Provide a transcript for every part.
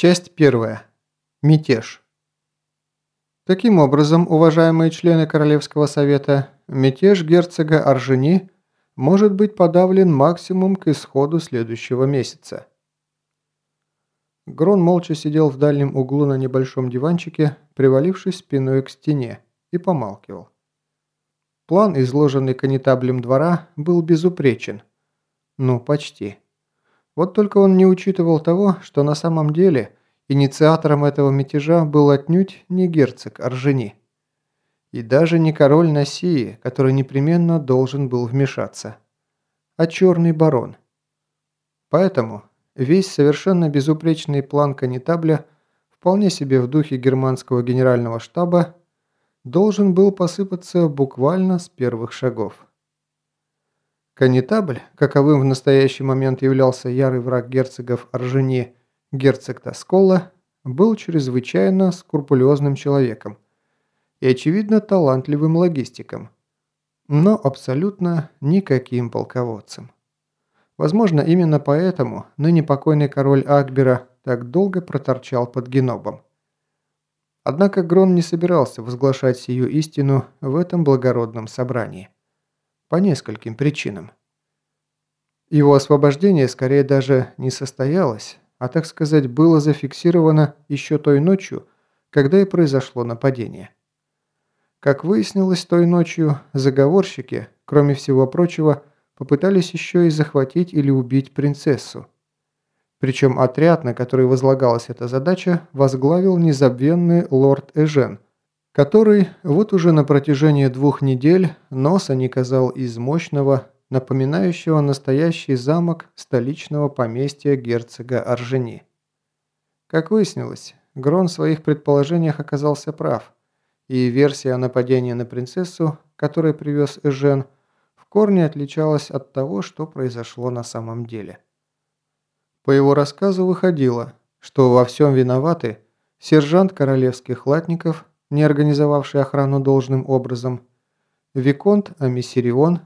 Часть первая. Мятеж. Таким образом, уважаемые члены Королевского совета, мятеж герцога Аржени может быть подавлен максимум к исходу следующего месяца. Грон молча сидел в дальнем углу на небольшом диванчике, привалившись спиной к стене, и помалкивал. План, изложенный канитаблем двора, был безупречен. Ну, почти. Вот только он не учитывал того, что на самом деле инициатором этого мятежа был отнюдь не герцог Аржени. И даже не король Носии, который непременно должен был вмешаться, а черный барон. Поэтому весь совершенно безупречный план канитабля, вполне себе в духе германского генерального штаба, должен был посыпаться буквально с первых шагов. Канитабль, каковым в настоящий момент являлся ярый враг герцогов Аржени, герцог Тоскола, был чрезвычайно скрупулезным человеком и, очевидно, талантливым логистиком, но абсолютно никаким полководцем. Возможно, именно поэтому ныне покойный король Акбера так долго проторчал под Генобом. Однако Грон не собирался возглашать сию истину в этом благородном собрании. По нескольким причинам. Его освобождение скорее даже не состоялось, а так сказать было зафиксировано еще той ночью, когда и произошло нападение. Как выяснилось той ночью, заговорщики, кроме всего прочего, попытались еще и захватить или убить принцессу. Причем отряд, на который возлагалась эта задача, возглавил незабвенный лорд Эжен – который вот уже на протяжении двух недель носа не казал из мощного, напоминающего настоящий замок столичного поместья герцога Аржени. Как выяснилось, Грон в своих предположениях оказался прав, и версия о нападении на принцессу, которую привез Эжен, в корне отличалась от того, что произошло на самом деле. По его рассказу выходило, что во всем виноваты сержант королевских латников не организовавший охрану должным образом, Виконт Амиссирион,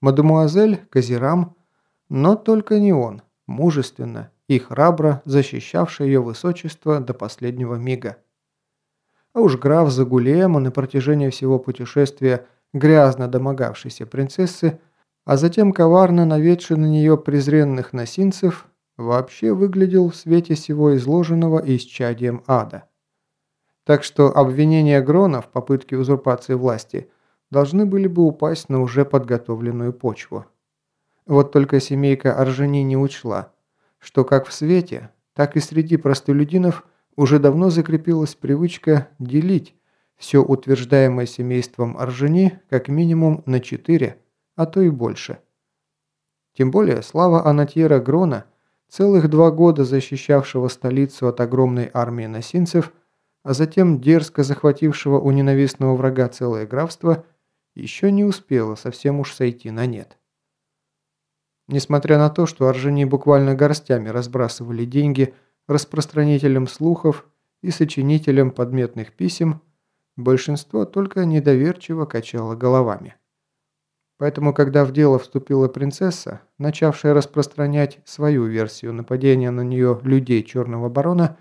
мадемуазель Казирам, но только не он, мужественно и храбро защищавший ее высочество до последнего мига. А уж граф Загулема на протяжении всего путешествия грязно домогавшейся принцессы, а затем коварно наведший на нее презренных носинцев, вообще выглядел в свете всего изложенного исчадием ада. Так что обвинения Грона в попытке узурпации власти должны были бы упасть на уже подготовленную почву. Вот только семейка Оржени не учла, что как в свете, так и среди простолюдинов уже давно закрепилась привычка делить все утверждаемое семейством Оржени как минимум на четыре, а то и больше. Тем более слава Анатьера Грона, целых два года защищавшего столицу от огромной армии носинцев – а затем дерзко захватившего у ненавистного врага целое графство, еще не успела совсем уж сойти на нет. Несмотря на то, что Оржени буквально горстями разбрасывали деньги распространителям слухов и сочинителям подметных писем, большинство только недоверчиво качало головами. Поэтому, когда в дело вступила принцесса, начавшая распространять свою версию нападения на нее людей Черного Барона,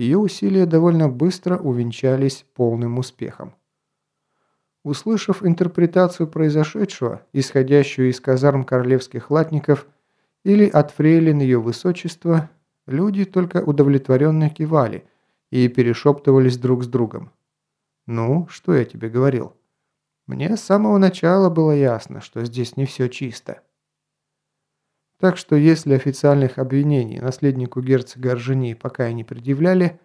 ее усилия довольно быстро увенчались полным успехом. Услышав интерпретацию произошедшего, исходящую из казарм королевских латников или от фрейлин ее высочества, люди только удовлетворенно кивали и перешептывались друг с другом. «Ну, что я тебе говорил?» Мне с самого начала было ясно, что здесь не все чисто. Так что если официальных обвинений наследнику герцога Оржени пока и не предъявляли,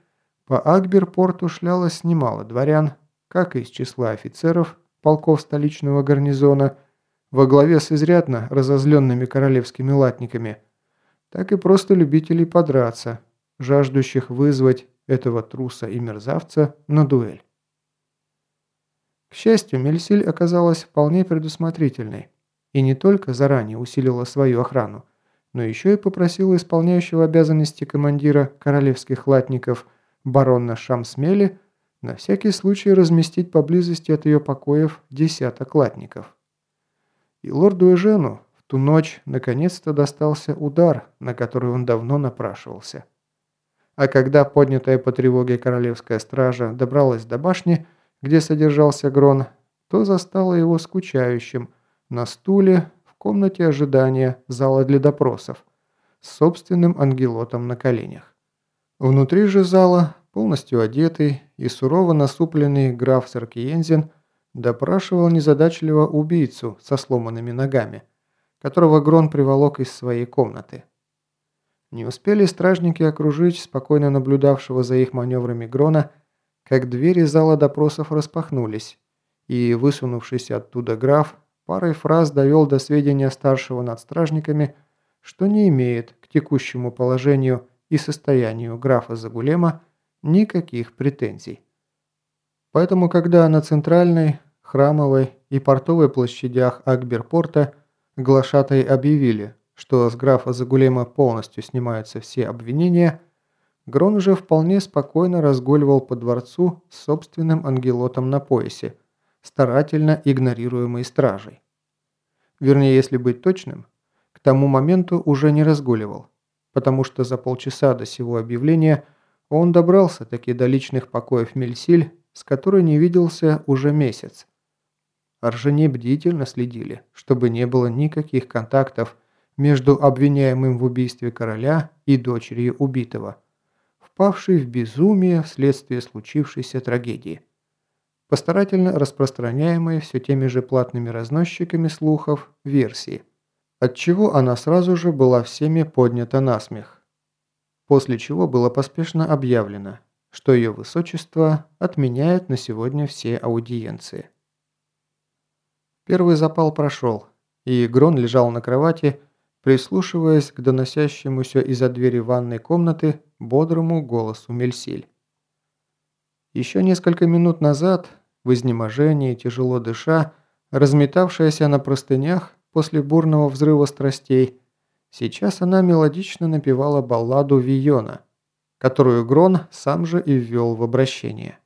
по Акберпорту шлялось немало дворян, как из числа офицеров, полков столичного гарнизона, во главе с изрядно разозленными королевскими латниками, так и просто любителей подраться, жаждущих вызвать этого труса и мерзавца на дуэль. К счастью, Мельсиль оказалась вполне предусмотрительной и не только заранее усилила свою охрану, но еще и попросила исполняющего обязанности командира королевских латников барона Шамсмели на всякий случай разместить поблизости от ее покоев десяток латников. И лорду Эжену в ту ночь наконец-то достался удар, на который он давно напрашивался. А когда поднятая по тревоге королевская стража добралась до башни, где содержался Грон, то застала его скучающим на стуле в комнате ожидания зала для допросов с собственным ангелотом на коленях. Внутри же зала, полностью одетый и сурово насупленный граф Саркиензин допрашивал незадачливо убийцу со сломанными ногами, которого Грон приволок из своей комнаты. Не успели стражники окружить спокойно наблюдавшего за их маневрами Грона, как двери зала допросов распахнулись, и высунувшийся оттуда граф парой фраз довел до сведения старшего над стражниками, что не имеет к текущему положению и состоянию графа Загулема никаких претензий. Поэтому, когда на центральной, храмовой и портовой площадях Акберпорта глашатай объявили, что с графа Загулема полностью снимаются все обвинения, Грон уже вполне спокойно разгуливал по дворцу с собственным ангелотом на поясе, старательно игнорируемый стражей. Вернее, если быть точным, к тому моменту уже не разгуливал, потому что за полчаса до сего объявления он добрался таки до личных покоев Мельсиль, с которой не виделся уже месяц. Аржени бдительно следили, чтобы не было никаких контактов между обвиняемым в убийстве короля и дочерью убитого, впавшей в безумие вследствие случившейся трагедии. Постарательно распространяемые все теми же платными разносчиками слухов версии, отчего она сразу же была всеми поднята на смех. После чего было поспешно объявлено, что ее высочество отменяет на сегодня все аудиенции. Первый запал прошел, и Грон лежал на кровати, прислушиваясь к доносящемуся из-за двери ванной комнаты бодрому голосу Мельсиль. Еще несколько минут назад, в изнеможении, тяжело дыша, разметавшаяся на простынях после бурного взрыва страстей, сейчас она мелодично напевала балладу Виона, которую Грон сам же и ввел в обращение.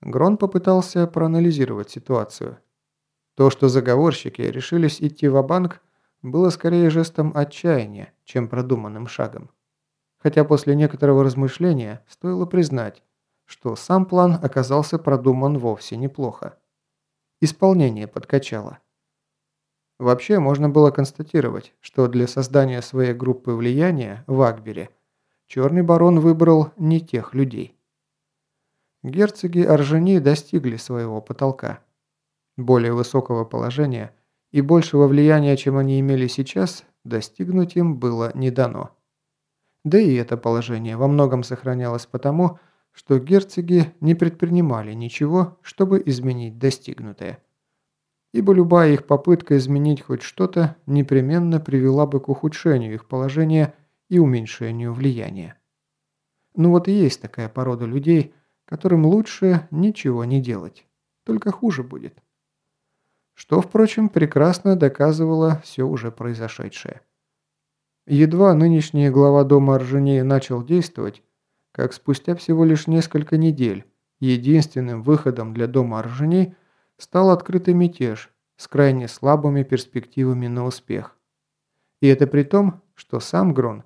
Грон попытался проанализировать ситуацию. То, что заговорщики решились идти в банк было скорее жестом отчаяния, чем продуманным шагом. Хотя после некоторого размышления стоило признать, что сам план оказался продуман вовсе неплохо. Исполнение подкачало. Вообще можно было констатировать, что для создания своей группы влияния в Акбере Черный Барон выбрал не тех людей. Герцоги Оржени достигли своего потолка. Более высокого положения – и большего влияния, чем они имели сейчас, достигнуть им было не дано. Да и это положение во многом сохранялось потому, что герцоги не предпринимали ничего, чтобы изменить достигнутое. Ибо любая их попытка изменить хоть что-то непременно привела бы к ухудшению их положения и уменьшению влияния. Ну вот и есть такая порода людей, которым лучше ничего не делать, только хуже будет. Что, впрочем, прекрасно доказывало все уже произошедшее. Едва нынешний глава дома Оржени начал действовать, как спустя всего лишь несколько недель единственным выходом для дома Оржени стал открытый мятеж с крайне слабыми перспективами на успех. И это при том, что сам Грон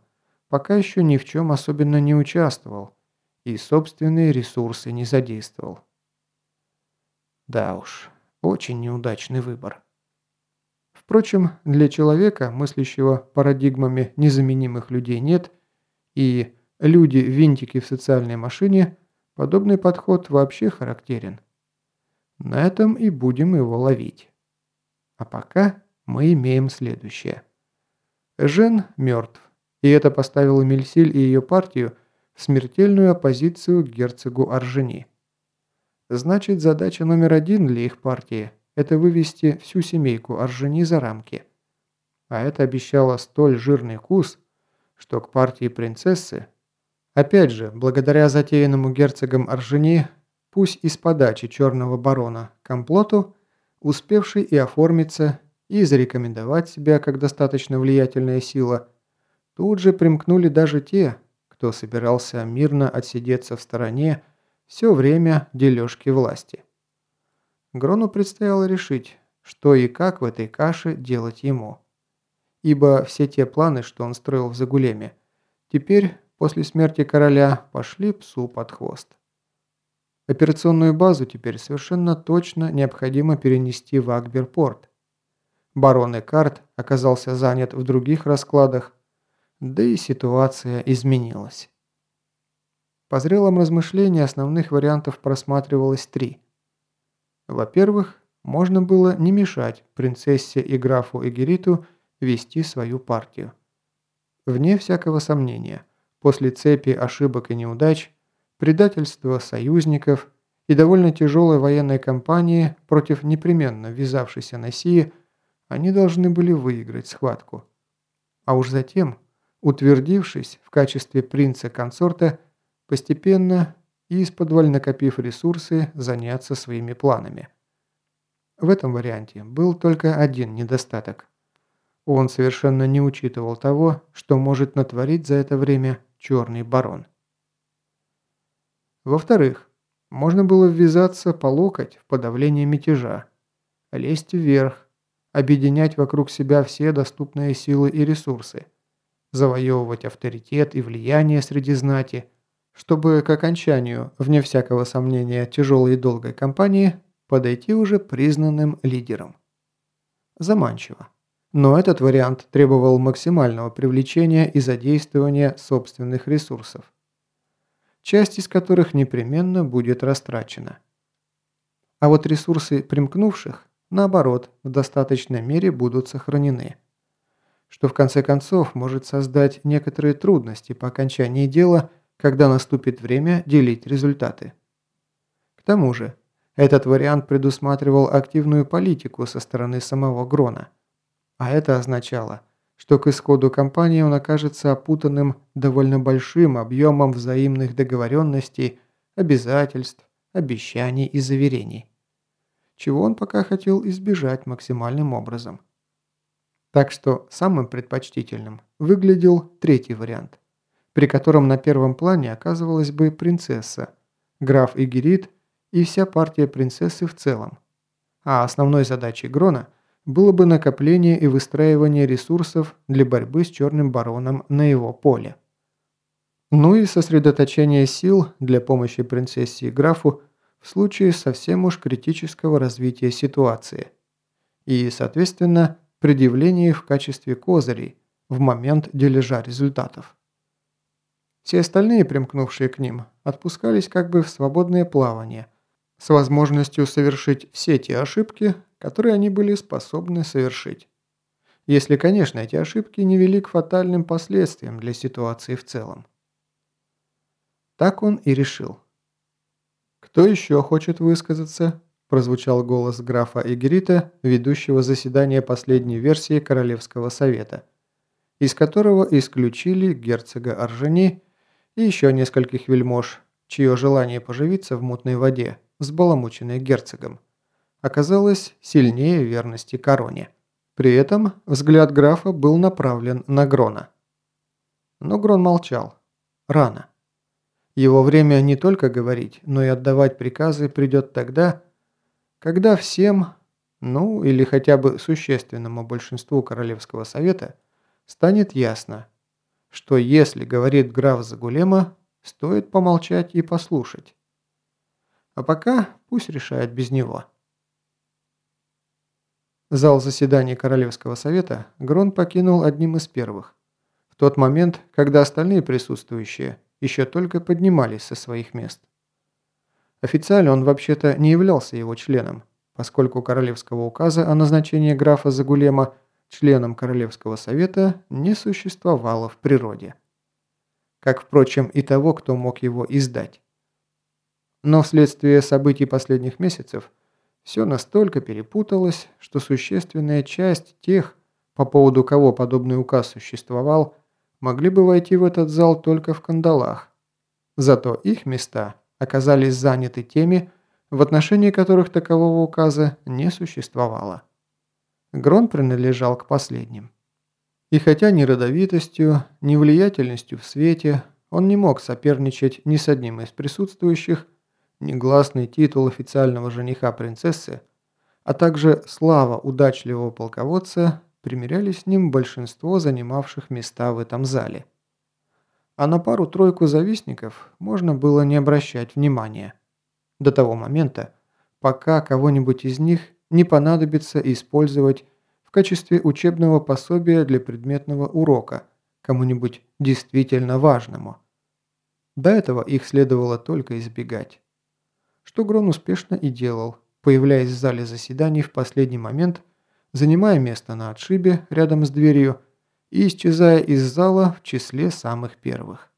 пока еще ни в чем особенно не участвовал и собственные ресурсы не задействовал. Да уж, очень неудачный выбор. Впрочем, для человека, мыслящего парадигмами незаменимых людей нет, и люди-винтики в социальной машине, подобный подход вообще характерен. На этом и будем его ловить. А пока мы имеем следующее. Жен мертв, и это поставило Мельсиль и ее партию в смертельную оппозицию к герцогу Аржени. Значит, задача номер один для их партии – это вывести всю семейку Аржени за рамки. А это обещало столь жирный кус, что к партии принцессы, опять же, благодаря затеянному герцогом Аржени, пусть из подачи черного барона, комплоту, успевший и оформиться, и зарекомендовать себя как достаточно влиятельная сила, тут же примкнули даже те, кто собирался мирно отсидеться в стороне все время дележки власти. Грону предстояло решить, что и как в этой каше делать ему. Ибо все те планы, что он строил в Загулеме, теперь после смерти короля пошли псу под хвост. Операционную базу теперь совершенно точно необходимо перенести в Акберпорт. Барон Экарт оказался занят в других раскладах, да и ситуация изменилась. По зрелом размышлении основных вариантов просматривалось три. Во-первых, можно было не мешать принцессе и графу Эгериту вести свою партию. Вне всякого сомнения, после цепи ошибок и неудач, предательства союзников и довольно тяжелой военной кампании против непременно ввязавшейся Носии, они должны были выиграть схватку. А уж затем, утвердившись в качестве принца-консорта, постепенно и из-под накопив ресурсы, заняться своими планами. В этом варианте был только один недостаток. Он совершенно не учитывал того, что может натворить за это время черный барон. Во-вторых, можно было ввязаться по локоть в подавление мятежа, лезть вверх, объединять вокруг себя все доступные силы и ресурсы, завоевывать авторитет и влияние среди знати, чтобы к окончанию, вне всякого сомнения, тяжелой и долгой кампании подойти уже признанным лидером. Заманчиво. Но этот вариант требовал максимального привлечения и задействования собственных ресурсов, часть из которых непременно будет растрачена. А вот ресурсы примкнувших, наоборот, в достаточной мере будут сохранены, что в конце концов может создать некоторые трудности по окончании дела, когда наступит время делить результаты. К тому же, этот вариант предусматривал активную политику со стороны самого Грона – а это означало, что к исходу кампании он окажется опутанным довольно большим объемом взаимных договоренностей, обязательств, обещаний и заверений, чего он пока хотел избежать максимальным образом. Так что самым предпочтительным выглядел третий вариант, при котором на первом плане оказывалась бы принцесса, граф Игерит и вся партия принцессы в целом, а основной задачей Грона – было бы накопление и выстраивание ресурсов для борьбы с Черным Бароном на его поле. Ну и сосредоточение сил для помощи принцессе и графу в случае совсем уж критического развития ситуации. И, соответственно, предъявление в качестве козырей в момент дележа результатов. Все остальные, примкнувшие к ним, отпускались как бы в свободное плавание, с возможностью совершить все те ошибки, которые они были способны совершить. Если, конечно, эти ошибки не вели к фатальным последствиям для ситуации в целом. Так он и решил. «Кто еще хочет высказаться?» – прозвучал голос графа Игрита, ведущего заседание последней версии Королевского совета, из которого исключили герцога Оржени и еще нескольких вельмож, чье желание поживиться в мутной воде, взбаламученной герцогом, оказалось сильнее верности короне. При этом взгляд графа был направлен на Грона. Но Грон молчал. Рано. Его время не только говорить, но и отдавать приказы придет тогда, когда всем, ну или хотя бы существенному большинству Королевского совета, станет ясно, что если говорит граф Загулема, стоит помолчать и послушать. А пока пусть решает без него. Зал заседаний Королевского совета Грон покинул одним из первых. В тот момент, когда остальные присутствующие еще только поднимались со своих мест. Официально он вообще-то не являлся его членом, поскольку королевского указа о назначении графа Загулема членом Королевского совета не существовало в природе. Как, впрочем, и того, кто мог его издать. Но вследствие событий последних месяцев – все настолько перепуталось, что существенная часть тех, по поводу кого подобный указ существовал, могли бы войти в этот зал только в кандалах. Зато их места оказались заняты теми, в отношении которых такового указа не существовало. Грон принадлежал к последним. И хотя ни родовитостью, ни влиятельностью в свете он не мог соперничать ни с одним из присутствующих, негласный титул официального жениха принцессы, а также слава удачливого полководца примеряли с ним большинство занимавших места в этом зале. а на пару-тройку завистников можно было не обращать внимания. До того момента, пока кого-нибудь из них не понадобится использовать в качестве учебного пособия для предметного урока кому-нибудь действительно важному. До этого их следовало только избегать. Что Грон успешно и делал, появляясь в зале заседаний в последний момент, занимая место на отшибе рядом с дверью и исчезая из зала в числе самых первых.